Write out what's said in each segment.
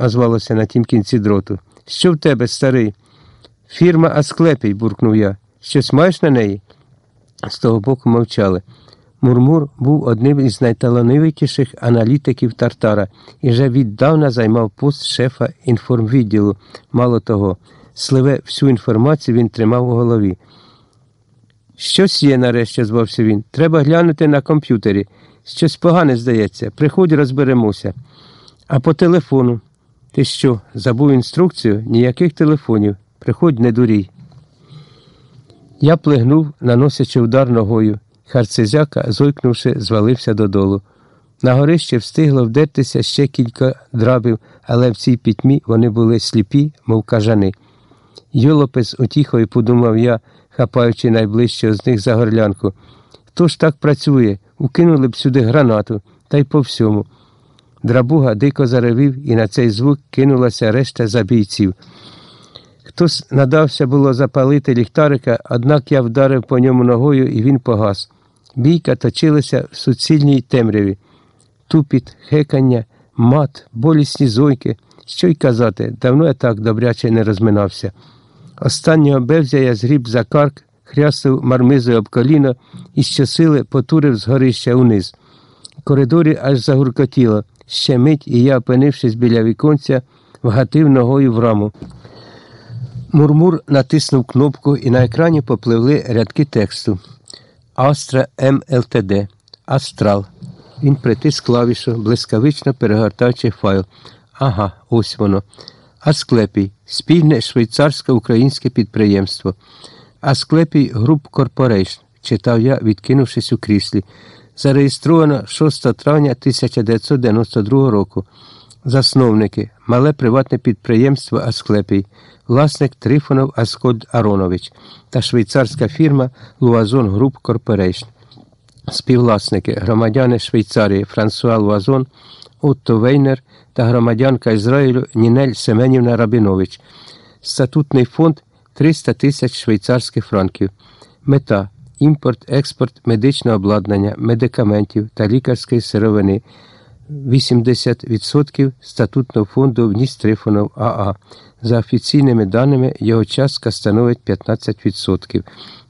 озвалося на тім кінці дроту. Що в тебе, старий? Фірма Асклепій, буркнув я. Щось маєш на неї? З того боку мовчали. Мурмур був одним із найталановитіших аналітиків Тартара і вже віддавна займав пост шефа інформвідділу. Мало того, сливе всю інформацію він тримав у голові. Щось є, нарешті, звався він. Треба глянути на комп'ютері. Щось погане здається. Приходь, розберемося. А по телефону. Ти що, забув інструкцію? Ніяких телефонів. Приходь, не дурій. Я плигнув, наносячи удар ногою. Харцезяка, зойкнувши, звалився додолу. На горище встигло вдертися ще кілька драбів, але в цій пітьмі вони були сліпі, мов кажани. Йолопе з утіхою подумав я, хапаючи найближчого з них за горлянку. Хто ж так працює? Укинули б сюди гранату, та й по всьому. Драбуга дико заревів, і на цей звук кинулася решта забійців. Хтось надався було запалити ліхтарика, однак я вдарив по ньому ногою, і він погас. Бійка точилася в суцільній темряві. Тупіт, хекання, мат, болісні зойки. Що й казати, давно я так добряче не розминався. Останнього бевзя я згріб за карк, хрястив мармизою об коліно і щосили потурив з горища униз. В коридорі аж загуркотіло. Ще мить, і я, опинившись біля віконця, вгатив ногою в раму. Мурмур натиснув кнопку, і на екрані попливли рядки тексту. Астра МЛТД. Астрал. Він притис клавішу, блискавично перегортаючи файл. Ага, ось воно. Асклепій. Спільне швейцарсько-українське підприємство. Асклепій Груп Корпорейшн, читав я, відкинувшись у кріслі. Зареєстровано 6 травня 1992 року. Засновники мале приватне підприємство Асклепій, власник Трифонов Аскольд Аронович та швейцарська фірма Луазон Груп Корпорейшн. Співвласники громадяни Швейцарії Франсуа Луазон, Отто Вейнер та громадянка Ізраїлю Нінель Семенівна Рабінович. Статутний фонд 300 тисяч швейцарських франків. Мета імпорт, експорт медичного обладнання, медикаментів та лікарської сировини. 80% статутного фонду вніс Трифонов АА. За офіційними даними, його частка становить 15%.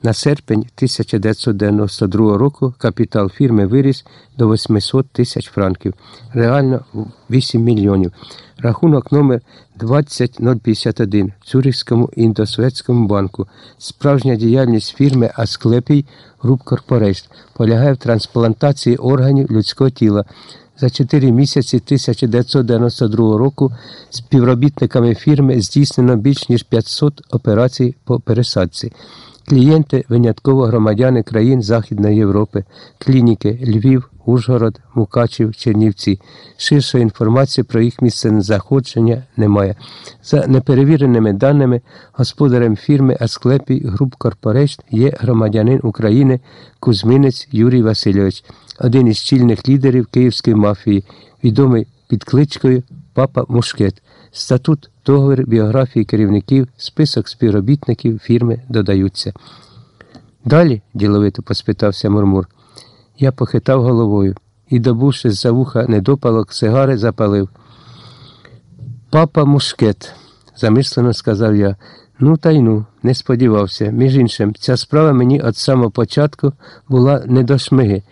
На серпень 1992 року капітал фірми виріс до 800 тисяч франків, реально 8 мільйонів. Рахунок номер 20051 в Цюрихському індосоветському банку. Справжня діяльність фірми Асклепій Груп полягає в трансплантації органів людського тіла. За 4 місяці 1992 року співробітниками фірми здійснено більш ніж 500 операцій по пересадці. Клієнти винятково громадяни країн Західної Європи, клініки Львів, Ужгород, Мукачів, Чернівці. Ширшої інформації про їх місцезнаходження немає. За неперевіреними даними, господарем фірми Асклепій Груп Корпорейшн є громадянин України Кузьминець Юрій Васильович, один із чільних лідерів київської мафії, відомий під кличкою Папа Мушкет. Статут, договір біографії керівників, список співробітників фірми додаються. Далі, діловито поспитався Мурмур. Я похитав головою і, добувши з за вуха недопалок, сигари запалив. Папа Мушкет, замислено сказав я. Ну та й ну, не сподівався. Між іншим, ця справа мені від самого початку була не до шмиги.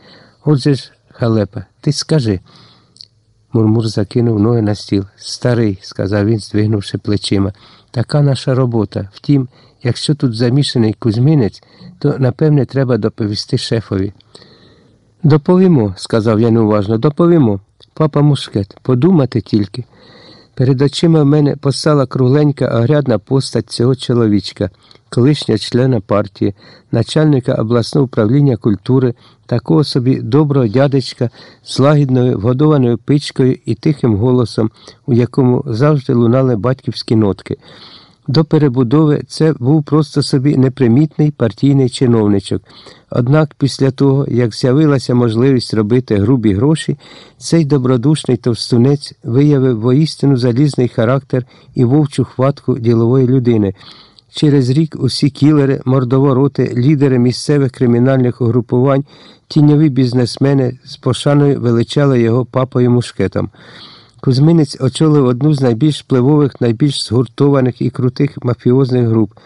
Отже ж, халепа, ти скажи. Мурмур закинув ноги на стіл. Старий, сказав він, здвигнувши плечима. Така наша робота. Втім, якщо тут замішаний Кузьминець, то напевне треба доповісти шефові. Доповімо, сказав я неуважно, доповімо. Папа Мушкет, подумати тільки. Перед очима в мене постала кругленька огрядна постать цього чоловічка, колишня члена партії, начальника обласного управління культури, такого собі доброго дядечка з лагідною вгодованою пичкою і тихим голосом, у якому завжди лунали батьківські нотки. До перебудови це був просто собі непримітний партійний чиновничок. Однак після того, як з'явилася можливість робити грубі гроші, цей добродушний товстунець виявив воістину залізний характер і вовчу хватку ділової людини. Через рік усі кілери, мордовороти, лідери місцевих кримінальних угрупувань, тіньові бізнесмени з пошаною величали його папою мушкетом. Кузьминець очолив одну з найбільш впливових, найбільш згуртованих і крутих мафіозних груп.